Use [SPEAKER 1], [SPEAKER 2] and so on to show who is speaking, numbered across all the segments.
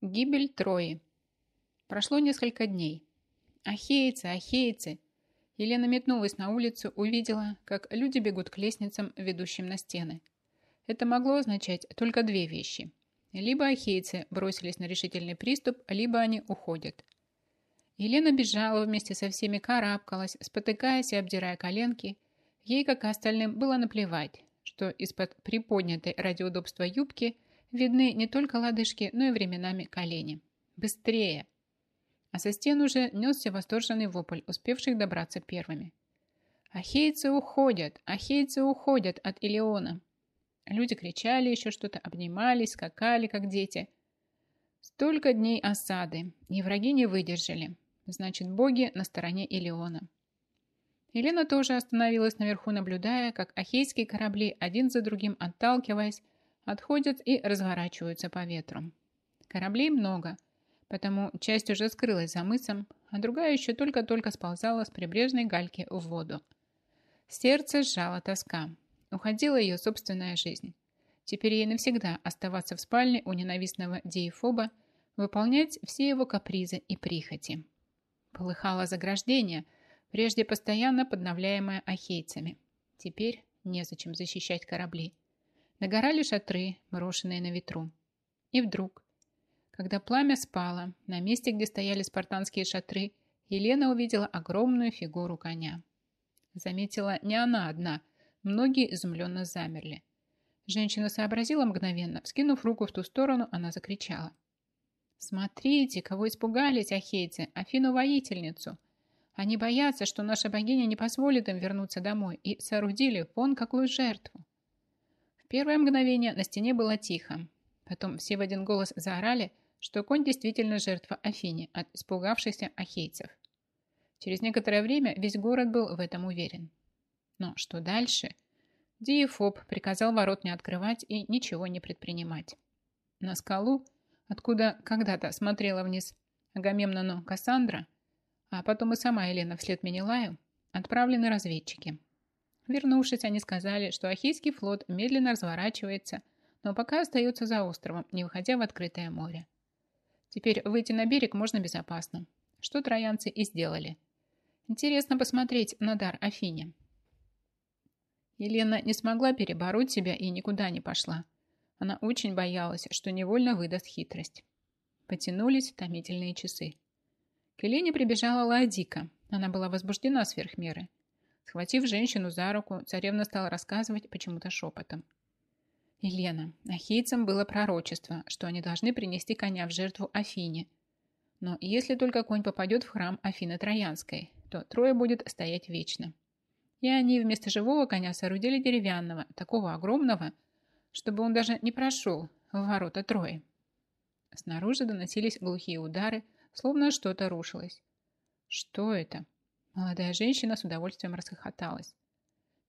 [SPEAKER 1] Гибель Трои. Прошло несколько дней. Ахейцы, ахейцы! Елена метнулась на улицу, увидела, как люди бегут к лестницам, ведущим на стены. Это могло означать только две вещи. Либо ахейцы бросились на решительный приступ, либо они уходят. Елена бежала вместе со всеми, карабкалась, спотыкаясь и обдирая коленки. Ей, как и остальным, было наплевать, что из-под приподнятой ради удобства юбки видны не только лодыжки, но и временами колени. «Быстрее!» А со стен уже несся восторженный вопль, успевших добраться первыми. «Ахейцы уходят! Ахейцы уходят от Илеона!» Люди кричали еще что-то, обнимались, скакали, как дети. Столько дней осады, и враги не выдержали. Значит, боги на стороне Илеона. Елена тоже остановилась наверху, наблюдая, как ахейские корабли, один за другим отталкиваясь, отходят и разворачиваются по ветру. Кораблей много, потому часть уже скрылась за мысом, а другая еще только-только сползала с прибрежной гальки в воду. Сердце сжало тоска. Уходила ее собственная жизнь. Теперь ей навсегда оставаться в спальне у ненавистного Диефоба, выполнять все его капризы и прихоти. Полыхало заграждение, прежде постоянно подновляемое ахейцами. Теперь незачем защищать корабли. Догорали шатры, брошенные на ветру. И вдруг, когда пламя спало, на месте, где стояли спартанские шатры, Елена увидела огромную фигуру коня. Заметила не она одна, многие изумленно замерли. Женщина сообразила мгновенно, вскинув руку в ту сторону, она закричала. «Смотрите, кого испугались ахейцы, Афину-воительницу! Они боятся, что наша богиня не позволит им вернуться домой, и соорудили вон какую жертву!» Первое мгновение на стене было тихо. Потом все в один голос заорали, что конь действительно жертва Афине от испугавшихся ахейцев. Через некоторое время весь город был в этом уверен. Но что дальше? Диефоб приказал ворот не открывать и ничего не предпринимать. На скалу, откуда когда-то смотрела вниз Агамемнону Кассандра, а потом и сама Елена вслед Менелаю, отправлены разведчики. Вернувшись, они сказали, что Ахейский флот медленно разворачивается, но пока остается за островом, не выходя в открытое море. Теперь выйти на берег можно безопасно, что троянцы и сделали. Интересно посмотреть на дар Афине. Елена не смогла перебороть себя и никуда не пошла. Она очень боялась, что невольно выдаст хитрость. Потянулись томительные часы. К Елене прибежала Ладика. Она была возбуждена сверх меры. Схватив женщину за руку, царевна стала рассказывать почему-то шепотом. Елена, ахейцам было пророчество, что они должны принести коня в жертву Афине. Но если только конь попадет в храм Афины Троянской, то трое будет стоять вечно. И они вместо живого коня соорудили деревянного, такого огромного, чтобы он даже не прошел в ворота Трои. Снаружи доносились глухие удары, словно что-то рушилось. Что это? Молодая женщина с удовольствием расхохоталась.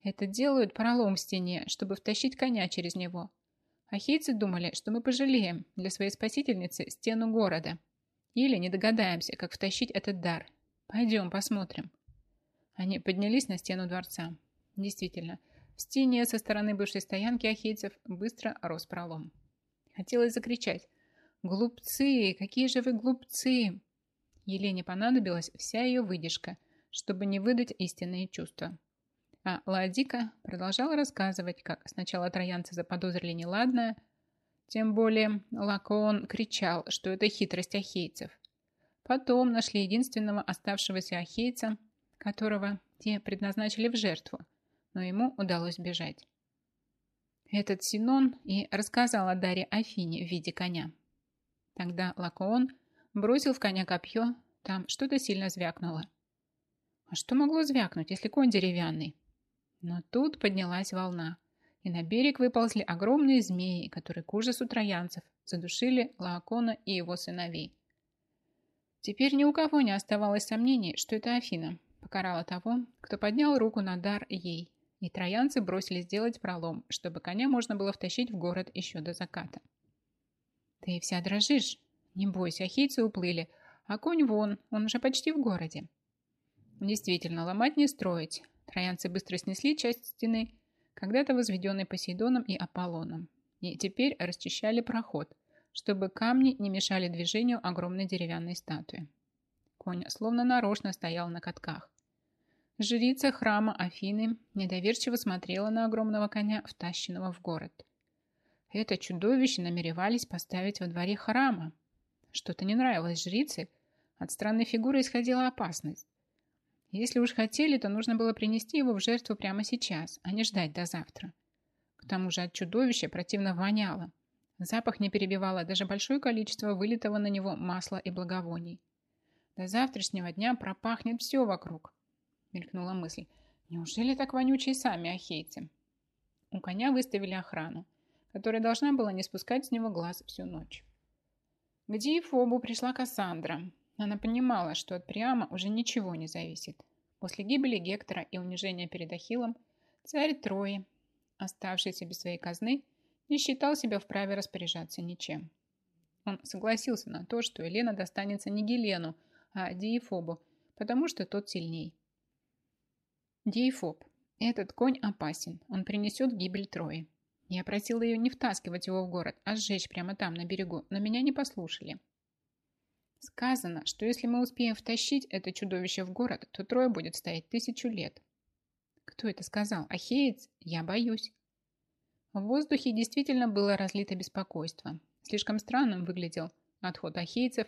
[SPEAKER 1] Это делают пролом в стене, чтобы втащить коня через него. Ахейцы думали, что мы пожалеем для своей спасительницы стену города. Или не догадаемся, как втащить этот дар. Пойдем посмотрим. Они поднялись на стену дворца. Действительно, в стене со стороны бывшей стоянки ахейцев быстро рос пролом. Хотелось закричать. «Глупцы! Какие же вы глупцы!» Елене понадобилась вся ее выдержка – чтобы не выдать истинные чувства. А Ладика продолжала рассказывать, как сначала троянцы заподозрили неладное, тем более Лакоон кричал, что это хитрость ахейцев. Потом нашли единственного оставшегося ахейца, которого те предназначили в жертву, но ему удалось бежать. Этот Синон и рассказал о даре Афине в виде коня. Тогда Лакоон бросил в коня копье, там что-то сильно звякнуло. А что могло звякнуть, если конь деревянный? Но тут поднялась волна, и на берег выползли огромные змеи, которые к ужасу троянцев задушили Лаокона и его сыновей. Теперь ни у кого не оставалось сомнений, что это Афина покарала того, кто поднял руку на дар ей, и троянцы бросились делать пролом, чтобы коня можно было втащить в город еще до заката. «Ты вся дрожишь? Не бойся, ахийцы уплыли, а конь вон, он уже почти в городе. Действительно, ломать не строить. Троянцы быстро снесли часть стены, когда-то возведенной Посейдоном и Аполлоном, и теперь расчищали проход, чтобы камни не мешали движению огромной деревянной статуи. Конь словно нарочно стоял на катках. Жрица храма Афины недоверчиво смотрела на огромного коня, втащенного в город. Это чудовище намеревались поставить во дворе храма. Что-то не нравилось жрице, от странной фигуры исходила опасность. Если уж хотели, то нужно было принести его в жертву прямо сейчас, а не ждать до завтра. К тому же от чудовища противно воняло. Запах не перебивало даже большое количество вылитого на него масла и благовоний. До завтрашнего дня пропахнет все вокруг, мелькнула мысль. Неужели так вонючие сами ахейцы? У коня выставили охрану, которая должна была не спускать с него глаз всю ночь. К Диефобу пришла Кассандра. Она понимала, что от Приама уже ничего не зависит. После гибели Гектора и унижения перед Ахиллом царь Трои, оставшийся без своей казны, не считал себя вправе распоряжаться ничем. Он согласился на то, что Елена достанется не Гелену, а Диефобу, потому что тот сильней. Диефоб. Этот конь опасен. Он принесет гибель Трои. Я просила ее не втаскивать его в город, а сжечь прямо там, на берегу, но меня не послушали. Сказано, что если мы успеем втащить это чудовище в город, то Троя будет стоять тысячу лет. Кто это сказал? Ахеец? Я боюсь. В воздухе действительно было разлито беспокойство. Слишком странным выглядел отход ахейцев.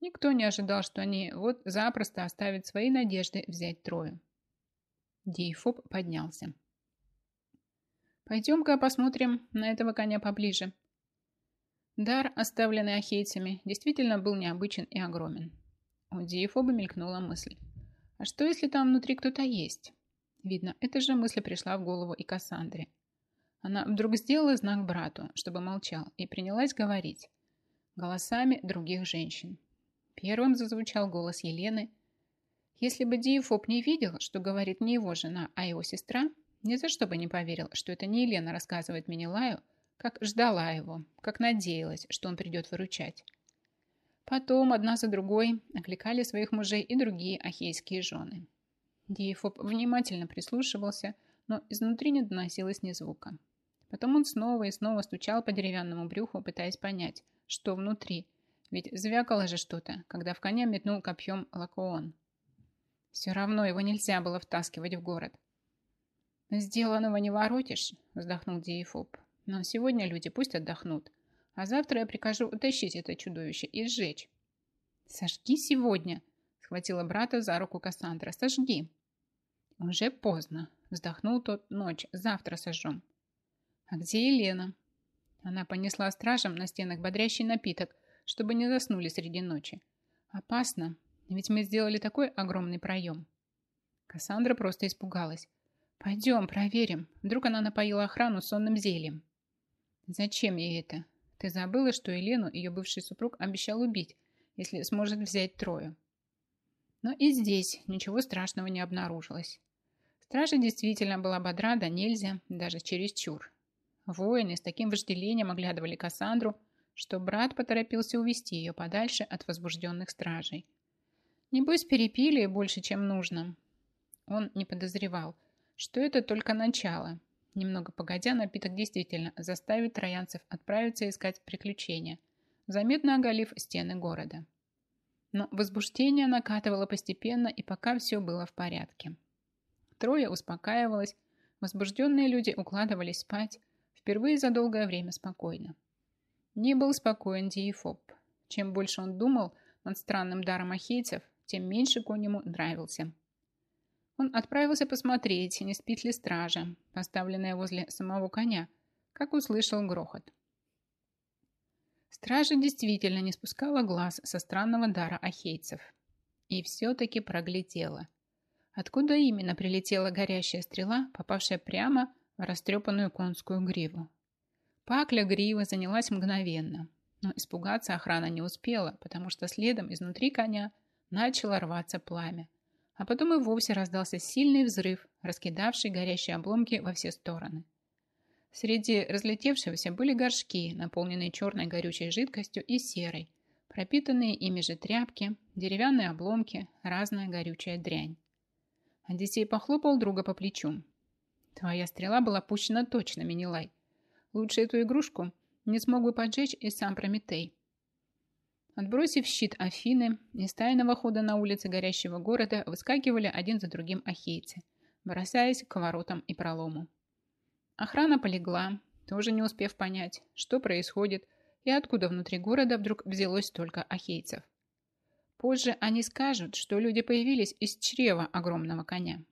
[SPEAKER 1] Никто не ожидал, что они вот запросто оставят свои надежды взять Трою. Дейфоб поднялся. «Пойдем-ка посмотрим на этого коня поближе». Дар, оставленный ахейцами, действительно был необычен и огромен. У Дейфоба мелькнула мысль. «А что, если там внутри кто-то есть?» Видно, эта же мысль пришла в голову и Кассандре. Она вдруг сделала знак брату, чтобы молчал, и принялась говорить голосами других женщин. Первым зазвучал голос Елены. Если бы Диефоп не видел, что говорит не его жена, а его сестра, ни за что бы не поверил, что это не Елена рассказывает Менелаю, как ждала его, как надеялась, что он придет выручать. Потом, одна за другой, окликали своих мужей и другие ахейские жены. Диефоп внимательно прислушивался, но изнутри не доносилось ни звука. Потом он снова и снова стучал по деревянному брюху, пытаясь понять, что внутри. Ведь звякало же что-то, когда в коня метнул копьем Лакоон. Все равно его нельзя было втаскивать в город. «Сделанного не воротишь», — вздохнул Диефоб. «Но сегодня люди пусть отдохнут, а завтра я прикажу утащить это чудовище и сжечь». «Сожги сегодня», — схватила брата за руку Кассандра. «Сожги». «Уже поздно», — вздохнул тот. «Ночь, завтра сожжем». «А где Елена?» Она понесла стражам на стенах бодрящий напиток, чтобы не заснули среди ночи. «Опасно, ведь мы сделали такой огромный проем». Кассандра просто испугалась. «Пойдем, проверим. Вдруг она напоила охрану сонным зельем». «Зачем ей это? Ты забыла, что Елену ее бывший супруг обещал убить, если сможет взять Трою?» Но и здесь ничего страшного не обнаружилось. Стража действительно была бодра да нельзя, даже чересчур. Воины с таким вожделением оглядывали Кассандру, что брат поторопился увести ее подальше от возбужденных стражей. Небось, перепили больше, чем нужно. Он не подозревал, что это только начало. Немного погодя, напиток действительно заставит троянцев отправиться искать приключения, заметно оголив стены города. Но возбуждение накатывало постепенно, и пока все было в порядке. Трое успокаивалось, возбужденные люди укладывались спать, Впервые за долгое время спокойно. Не был спокоен Диефоб. Чем больше он думал над странным даром ахейцев, тем меньше конь ему нравился. Он отправился посмотреть, не спит ли стража, поставленная возле самого коня, как услышал грохот. Стража действительно не спускала глаз со странного дара ахейцев. И все-таки проглядела. Откуда именно прилетела горящая стрела, попавшая прямо растрепанную конскую гриву. Пакля гривы занялась мгновенно, но испугаться охрана не успела, потому что следом изнутри коня начало рваться пламя, а потом и вовсе раздался сильный взрыв, раскидавший горящие обломки во все стороны. Среди разлетевшегося были горшки, наполненные черной горючей жидкостью и серой, пропитанные ими же тряпки, деревянные обломки, разная горючая дрянь. Одиссей похлопал друга по плечу. Твоя стрела была пущена точно, Минилай. Лучше эту игрушку не смог бы поджечь и сам Прометей. Отбросив щит Афины, из тайного хода на улице горящего города выскакивали один за другим ахейцы, бросаясь к воротам и пролому. Охрана полегла, тоже не успев понять, что происходит и откуда внутри города вдруг взялось столько ахейцев. Позже они скажут, что люди появились из чрева огромного коня.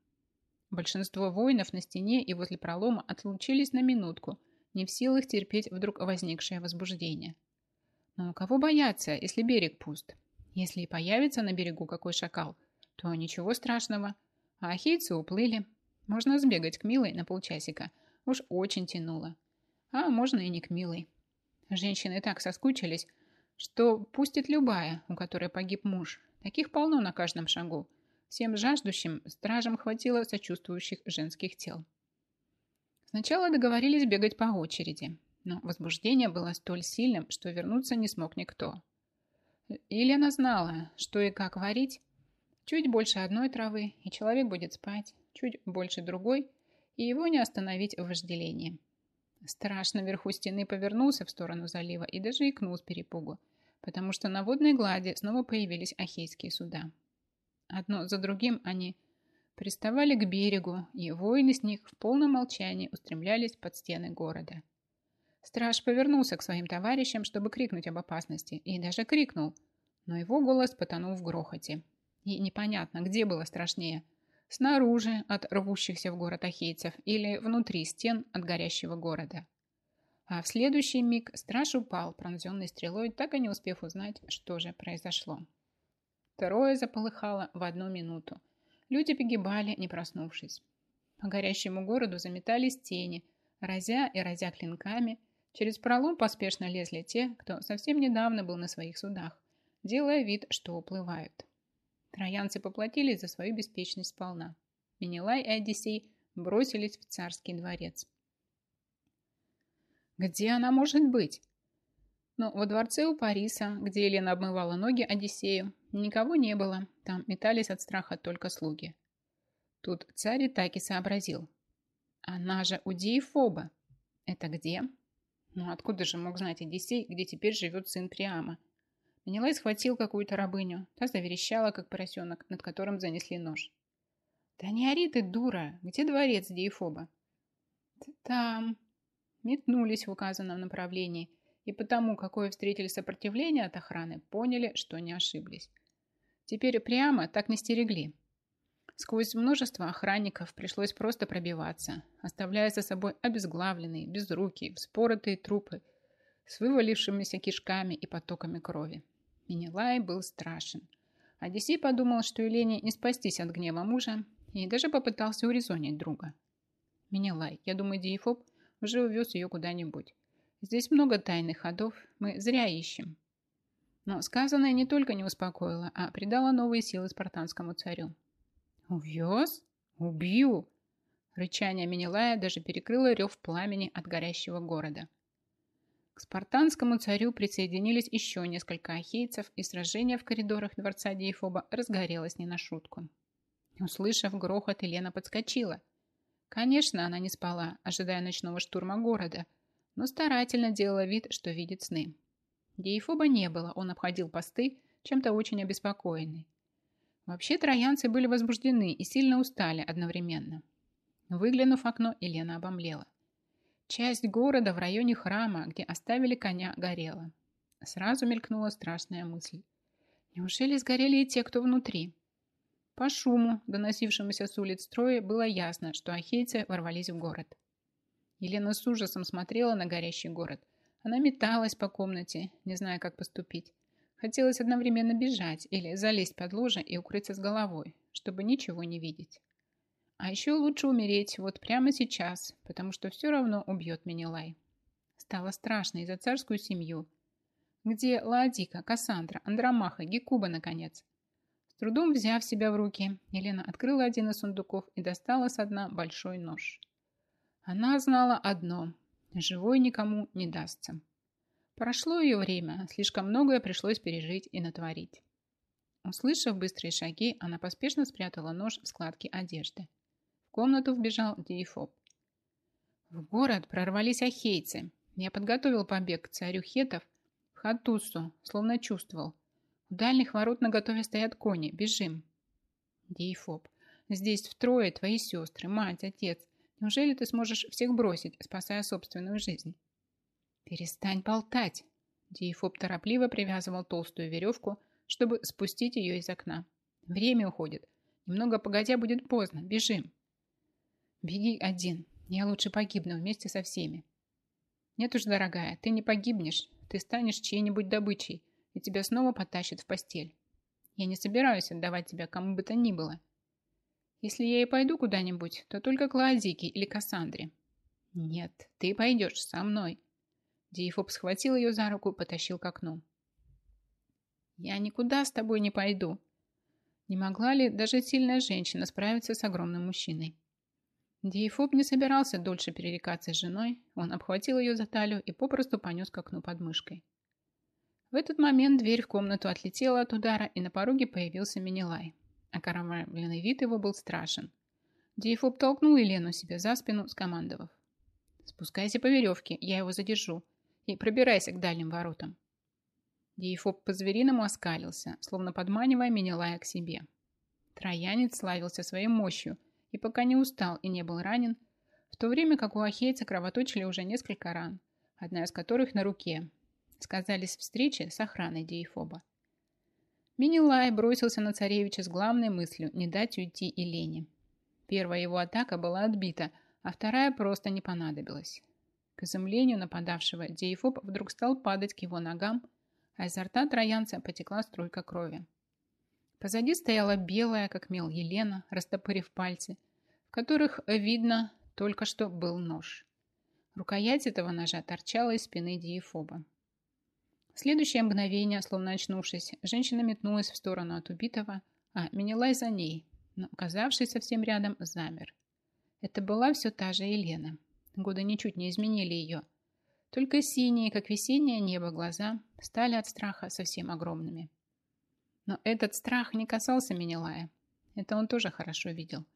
[SPEAKER 1] Большинство воинов на стене и возле пролома отлучились на минутку, не в силах терпеть вдруг возникшее возбуждение. Но кого бояться, если берег пуст? Если и появится на берегу какой шакал, то ничего страшного. А ахейцы уплыли. Можно сбегать к Милой на полчасика. Уж очень тянуло. А можно и не к Милой. Женщины так соскучились, что пустит любая, у которой погиб муж. Таких полно на каждом шагу. Всем жаждущим стражам хватило сочувствующих женских тел. Сначала договорились бегать по очереди, но возбуждение было столь сильным, что вернуться не смог никто. Елена знала, что и как варить. Чуть больше одной травы, и человек будет спать, чуть больше другой, и его не остановить в вожделении. Страж наверху стены повернулся в сторону залива и даже икнул с перепугу, потому что на водной глади снова появились ахейские суда. Одно за другим они приставали к берегу, и воины с них в полном молчании устремлялись под стены города. Страж повернулся к своим товарищам, чтобы крикнуть об опасности, и даже крикнул, но его голос потонул в грохоте. И непонятно, где было страшнее – снаружи от рвущихся в город ахейцев или внутри стен от горящего города. А в следующий миг страж упал, пронзенный стрелой, так и не успев узнать, что же произошло. Второе заполыхало в одну минуту. Люди погибали, не проснувшись. По горящему городу заметались тени, разя и разя клинками. Через пролом поспешно лезли те, кто совсем недавно был на своих судах, делая вид, что уплывают. Троянцы поплатились за свою беспечность сполна. Менелай и Одиссей бросились в царский дворец. Где она может быть? Но во дворце у Париса, где Елена обмывала ноги Одиссею, никого не было. Там метались от страха только слуги. Тут царь и так и сообразил. Она же у Диефоба. Это где? Ну откуда же мог знать Одиссей, где теперь живет сын Приама? Менелай схватил какую-то рабыню. Та заверещала, как поросенок, над которым занесли нож. «Да не ори ты, дура! Где дворец Диефоба?» «Там!» Метнулись в указанном направлении, и потому, какое встретили сопротивление от охраны, поняли, что не ошиблись. Теперь прямо так не стерегли. Сквозь множество охранников пришлось просто пробиваться, оставляя за собой обезглавленные, безрукие, вспоротые трупы с вывалившимися кишками и потоками крови. Менелай был страшен. Одиссей подумал, что Елене не спастись от гнева мужа, и даже попытался урезонить друга. «Менелай, я думаю, Диефоб уже увез ее куда-нибудь. Здесь много тайных ходов, мы зря ищем». Но сказанное не только не успокоило, а придало новые силы спартанскому царю. «Увез? Убью!» Рычание Менелая даже перекрыло рев пламени от горящего города. К спартанскому царю присоединились еще несколько ахейцев, и сражение в коридорах дворца Диефоба разгорелось не на шутку. Услышав грохот, Елена подскочила. Конечно, она не спала, ожидая ночного штурма города, но старательно делала вид, что видит сны. Диефоба не было, он обходил посты, чем-то очень обеспокоенный. Вообще троянцы были возбуждены и сильно устали одновременно. Выглянув в окно, Елена обомлела. Часть города в районе храма, где оставили коня, горела. Сразу мелькнула страшная мысль. Неужели сгорели и те, кто внутри? По шуму, доносившемуся с улиц строя, было ясно, что ахейцы ворвались в город. Елена с ужасом смотрела на горящий город. Она металась по комнате, не зная, как поступить. Хотелось одновременно бежать или залезть под ложе и укрыться с головой, чтобы ничего не видеть. А еще лучше умереть вот прямо сейчас, потому что все равно убьет Менелай. Стало страшно и за царскую семью. Где Ладика, Кассандра, Андромаха, Гекуба, наконец? С трудом взяв себя в руки, Елена открыла один из сундуков и достала со дна большой нож. Она знала одно – живой никому не дастся. Прошло ее время, слишком многое пришлось пережить и натворить. Услышав быстрые шаги, она поспешно спрятала нож в складке одежды комнату вбежал Диефоб. В город прорвались ахейцы. Я подготовил побег к царю хетов в Хатусу, словно чувствовал. У дальних ворот на стоят кони. Бежим. Дейфоб, здесь втрое твои сестры, мать, отец. Неужели ты сможешь всех бросить, спасая собственную жизнь? Перестань болтать. Дейфоб торопливо привязывал толстую веревку, чтобы спустить ее из окна. Время уходит. Немного погодя будет поздно. Бежим. Беги один. Я лучше погибну вместе со всеми. Нет уж, дорогая, ты не погибнешь. Ты станешь чьей-нибудь добычей, и тебя снова потащат в постель. Я не собираюсь отдавать тебя кому бы то ни было. Если я и пойду куда-нибудь, то только к Лаодике или Кассандре. Нет, ты пойдешь со мной. Диефоб схватил ее за руку и потащил к окну. Я никуда с тобой не пойду. Не могла ли даже сильная женщина справиться с огромным мужчиной? Диефоб не собирался дольше перерекаться с женой, он обхватил ее за талию и попросту понес к окну под мышкой. В этот момент дверь в комнату отлетела от удара, и на пороге появился Минилай. Окоромленный вид его был страшен. Диефоб толкнул Елену себе за спину, скомандовав. «Спускайся по веревке, я его задержу, и пробирайся к дальним воротам». Диефоб по-звериному оскалился, словно подманивая Минилая к себе. Троянец славился своей мощью, и пока не устал и не был ранен, в то время как у ахейца кровоточили уже несколько ран, одна из которых на руке, сказались встречи с охраной Диефоба. Минилай бросился на царевича с главной мыслью не дать уйти Елене. Первая его атака была отбита, а вторая просто не понадобилась. К изумлению нападавшего Диефоб вдруг стал падать к его ногам, а изо рта троянца потекла струйка крови. Позади стояла белая, как мел Елена, растопырив пальцы, в которых, видно, только что был нож. Рукоять этого ножа торчала из спины Диефоба. В следующее мгновение, словно очнувшись, женщина метнулась в сторону от убитого, а Менелай за ней, но, оказавшись совсем рядом, замер. Это была все та же Елена. Годы ничуть не изменили ее. Только синие, как весеннее небо, глаза стали от страха совсем огромными. Но этот страх не касался Менелая. Это он тоже хорошо видел.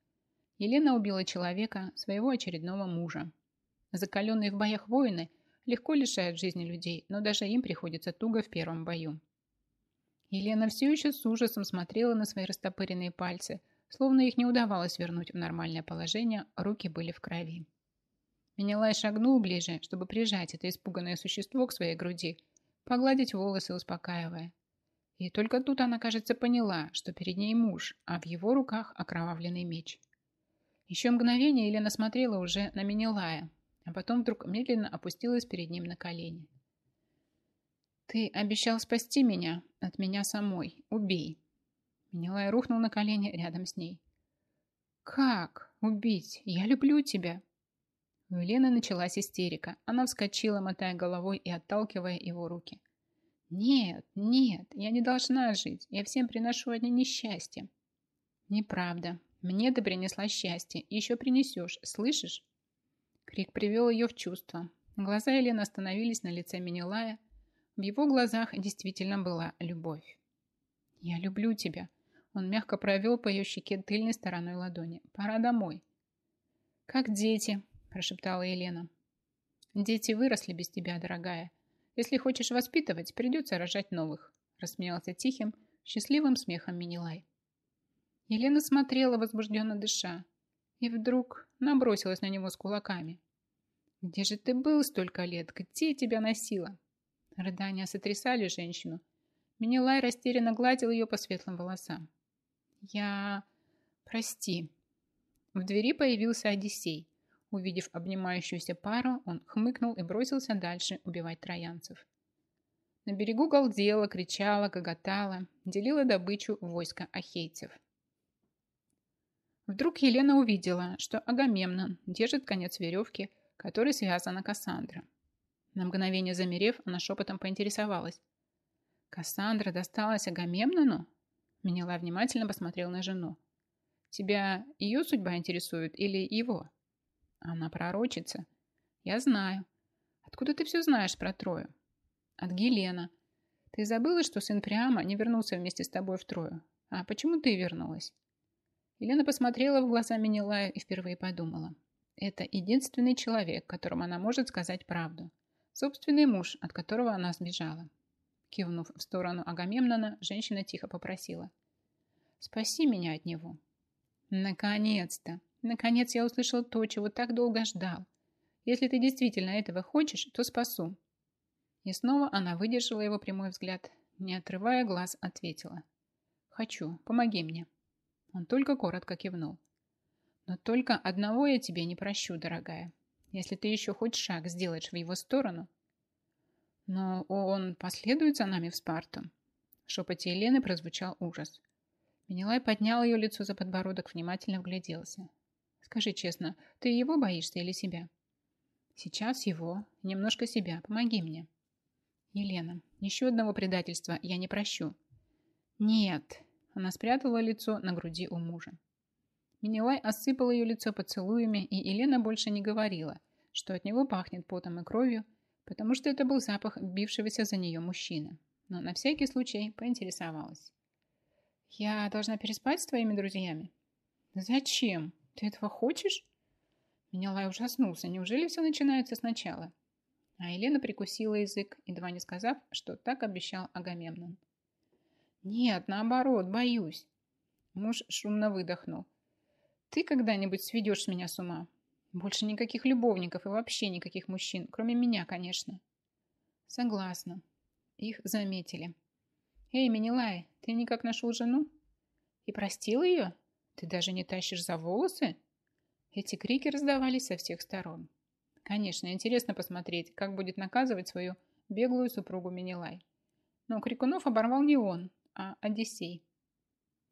[SPEAKER 1] Елена убила человека, своего очередного мужа. Закаленные в боях воины – легко лишают жизни людей, но даже им приходится туго в первом бою. Елена все еще с ужасом смотрела на свои растопыренные пальцы, словно их не удавалось вернуть в нормальное положение, руки были в крови. Менелай шагнул ближе, чтобы прижать это испуганное существо к своей груди, погладить волосы, успокаивая. И только тут она, кажется, поняла, что перед ней муж, а в его руках окровавленный меч. Еще мгновение Елена смотрела уже на Менелая, а потом вдруг медленно опустилась перед ним на колени. «Ты обещал спасти меня от меня самой. Убей!» Менелай рухнул на колени рядом с ней. «Как? Убить? Я люблю тебя!» У Елены началась истерика. Она вскочила, мотая головой и отталкивая его руки. «Нет, нет, я не должна жить. Я всем приношу одни несчастья». «Неправда. Мне ты принесла счастье. Еще принесешь. Слышишь?» Крик привел ее в чувство. Глаза Елены остановились на лице Минилая. В его глазах действительно была любовь. «Я люблю тебя». Он мягко провел по ее щеке тыльной стороной ладони. «Пора домой». «Как дети», – прошептала Елена. «Дети выросли без тебя, дорогая. Если хочешь воспитывать, придется рожать новых», – рассмеялся тихим, счастливым смехом Минилай. Елена смотрела, возбужденно дыша и вдруг набросилась на него с кулаками. «Где же ты был столько лет? Где тебя носило?» Рыдания сотрясали женщину. Минилай растерянно гладил ее по светлым волосам. «Я... прости». В двери появился Одиссей. Увидев обнимающуюся пару, он хмыкнул и бросился дальше убивать троянцев. На берегу галдела, кричала, гоготала, делила добычу войска ахейцев. Вдруг Елена увидела, что Агамемнон держит конец веревки, которой связана Кассандра. На мгновение замерев, она шепотом поинтересовалась. «Кассандра досталась Агамемнону?» Менелай внимательно посмотрел на жену. «Тебя ее судьба интересует или его?» «Она пророчица». «Я знаю». «Откуда ты все знаешь про Трою?» «От Гелена. Ты забыла, что сын Приама не вернулся вместе с тобой в Трою? А почему ты вернулась?» Елена посмотрела в глаза Менелая и впервые подумала. Это единственный человек, которому она может сказать правду. Собственный муж, от которого она сбежала. Кивнув в сторону Агамемнона, женщина тихо попросила. «Спаси меня от него». «Наконец-то! Наконец я услышала то, чего так долго ждал. Если ты действительно этого хочешь, то спасу». И снова она выдержала его прямой взгляд, не отрывая глаз, ответила. «Хочу, помоги мне». Он только коротко кивнул. «Но только одного я тебе не прощу, дорогая. Если ты еще хоть шаг сделаешь в его сторону...» «Но он последует за нами в Спарту?» В шепоте Елены прозвучал ужас. Менелай поднял ее лицо за подбородок, внимательно вгляделся. «Скажи честно, ты его боишься или себя?» «Сейчас его, немножко себя. Помоги мне». «Елена, еще одного предательства я не прощу». «Нет», она спрятала лицо на груди у мужа. Минилай осыпал ее лицо поцелуями, и Елена больше не говорила, что от него пахнет потом и кровью, потому что это был запах бившегося за нее мужчины. Но на всякий случай поинтересовалась. «Я должна переспать с твоими друзьями?» «Зачем? Ты этого хочешь?» Минилай ужаснулся. Неужели все начинается сначала? А Елена прикусила язык, едва не сказав, что так обещал Агамемнон. «Нет, наоборот, боюсь». Муж шумно выдохнул. «Ты когда-нибудь сведешь меня с ума? Больше никаких любовников и вообще никаких мужчин, кроме меня, конечно». «Согласна». Их заметили. «Эй, Минилай, ты никак нашел жену? И простил ее? Ты даже не тащишь за волосы?» Эти крики раздавались со всех сторон. Конечно, интересно посмотреть, как будет наказывать свою беглую супругу Минилай. Но Крикунов оборвал не он, а Одиссей.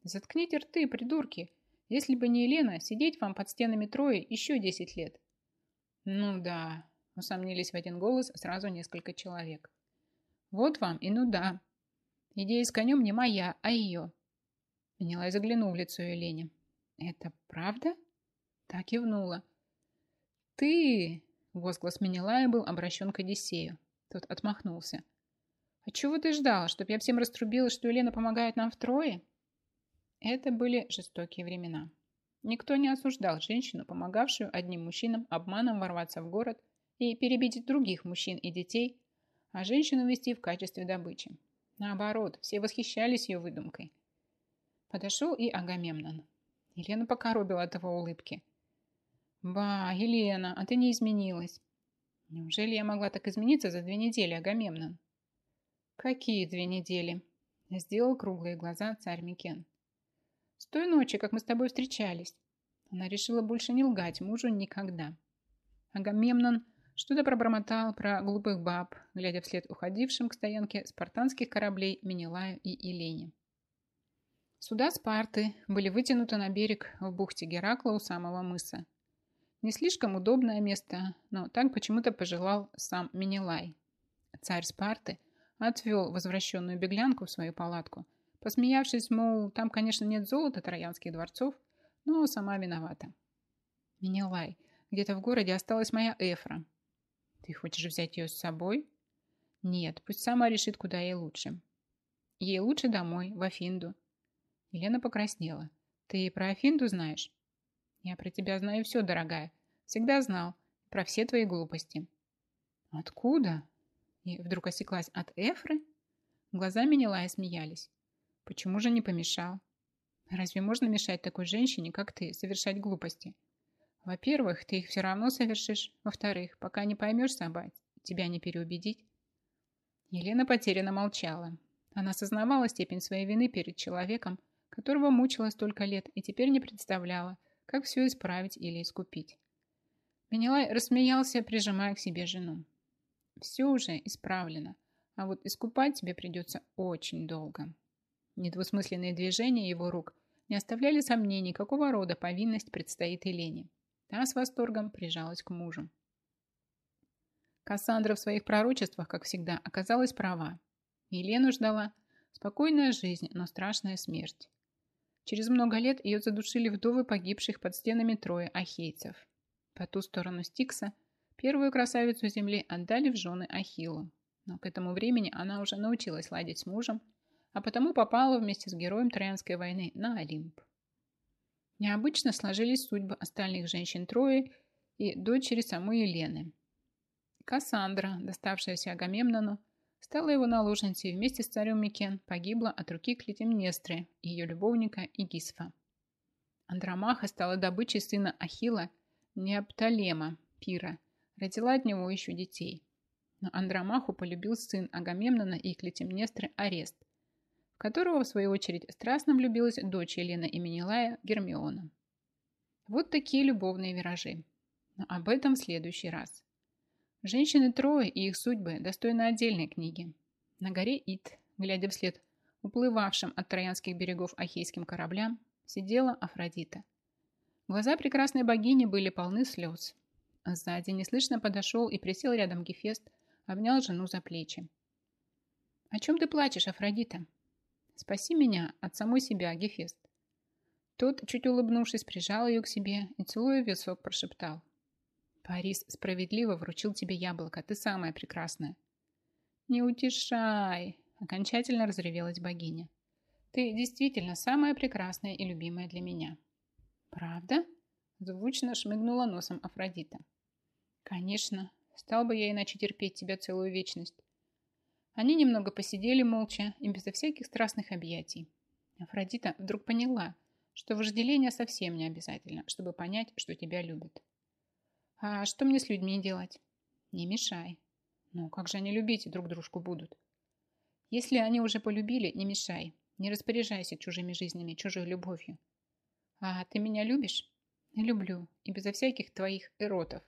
[SPEAKER 1] Заткните рты, придурки. Если бы не Елена, сидеть вам под стенами Трои еще десять лет. Ну да, усомнились в один голос сразу несколько человек. Вот вам и ну да. Идея с конем не моя, а ее. Менелай заглянул в лицо Елене. Это правда? Так кивнула. Ты... Возглас Менелая был обращен к Одиссею. Тот отмахнулся. «А чего ты ждал, чтоб я всем раструбила, что Елена помогает нам втрое?» Это были жестокие времена. Никто не осуждал женщину, помогавшую одним мужчинам обманом ворваться в город и перебить других мужчин и детей, а женщину вести в качестве добычи. Наоборот, все восхищались ее выдумкой. Подошел и Агамемнон. Елена покоробила от его улыбки. «Ба, Елена, а ты не изменилась!» «Неужели я могла так измениться за две недели, Агамемнон?» «Какие две недели?» Сделал круглые глаза царь Микен. «С той ночи, как мы с тобой встречались». Она решила больше не лгать мужу никогда. Агамемнон что-то пробормотал про глупых баб, глядя вслед уходившим к стоянке спартанских кораблей Менелаю и Елене. Суда Спарты были вытянуты на берег в бухте Геракла у самого мыса. Не слишком удобное место, но так почему-то пожелал сам Менелай. Царь Спарты – отвел возвращенную беглянку в свою палатку, посмеявшись, мол, там, конечно, нет золота троянских дворцов, но сама виновата. Минилай, где-то в городе осталась моя Эфра. Ты хочешь взять ее с собой? Нет, пусть сама решит, куда ей лучше. Ей лучше домой, в Афинду. Елена покраснела. Ты про Афинду знаешь? Я про тебя знаю все, дорогая. Всегда знал. Про все твои глупости. Откуда? И вдруг осеклась от Эфры. Глаза Менелая смеялись. Почему же не помешал? Разве можно мешать такой женщине, как ты, совершать глупости? Во-первых, ты их все равно совершишь. Во-вторых, пока не поймешь собать, тебя не переубедить. Елена потерянно молчала. Она осознавала степень своей вины перед человеком, которого мучила столько лет, и теперь не представляла, как все исправить или искупить. Менелай рассмеялся, прижимая к себе жену. Все уже исправлено, а вот искупать тебе придется очень долго. Недвусмысленные движения его рук не оставляли сомнений, какого рода повинность предстоит Елене. Та с восторгом прижалась к мужу. Кассандра в своих пророчествах, как всегда, оказалась права. Елену ждала спокойная жизнь, но страшная смерть. Через много лет ее задушили вдовы погибших под стенами трое ахейцев. По ту сторону Стикса – Первую красавицу земли отдали в жены Ахиллу, но к этому времени она уже научилась ладить с мужем, а потому попала вместе с героем Троянской войны на Олимп. Необычно сложились судьбы остальных женщин Трои и дочери самой Елены. Кассандра, доставшаяся Агамемнону, стала его наложницей вместе с царем Микен погибла от руки Клетимнестры ее любовника Игисфа. Андромаха стала добычей сына Ахила Неопталема, Пира, родила от него еще детей. Но Андромаху полюбил сын Агамемнона и Клетимнестры Арест, в которого, в свою очередь, страстно влюбилась дочь Елена и Менелая Гермиона. Вот такие любовные виражи. Но об этом в следующий раз. Женщины Трои и их судьбы достойны отдельной книги. На горе Ит, глядя вслед уплывавшим от троянских берегов ахейским кораблям, сидела Афродита. Глаза прекрасной богини были полны слез. Сзади неслышно подошел и присел рядом Гефест, обнял жену за плечи. «О чем ты плачешь, Афродита?» «Спаси меня от самой себя, Гефест». Тот, чуть улыбнувшись, прижал ее к себе и, целуя висок, прошептал. «Парис справедливо вручил тебе яблоко, ты самая прекрасная». «Не утешай!» – окончательно разревелась богиня. Ты действительно самая прекрасная и любимая для меня. Правда? Звучно шмыгнула носом Афродита. Конечно. Стал бы я иначе терпеть тебя целую вечность. Они немного посидели молча и безо всяких страстных объятий. Афродита вдруг поняла, что вожделение совсем не обязательно, чтобы понять, что тебя любят. А что мне с людьми делать? Не мешай. Ну, как же они любить друг дружку будут? Если они уже полюбили, не мешай. Не распоряжайся чужими жизнями, чужой любовью. А ты меня любишь? Люблю. И безо всяких твоих эротов.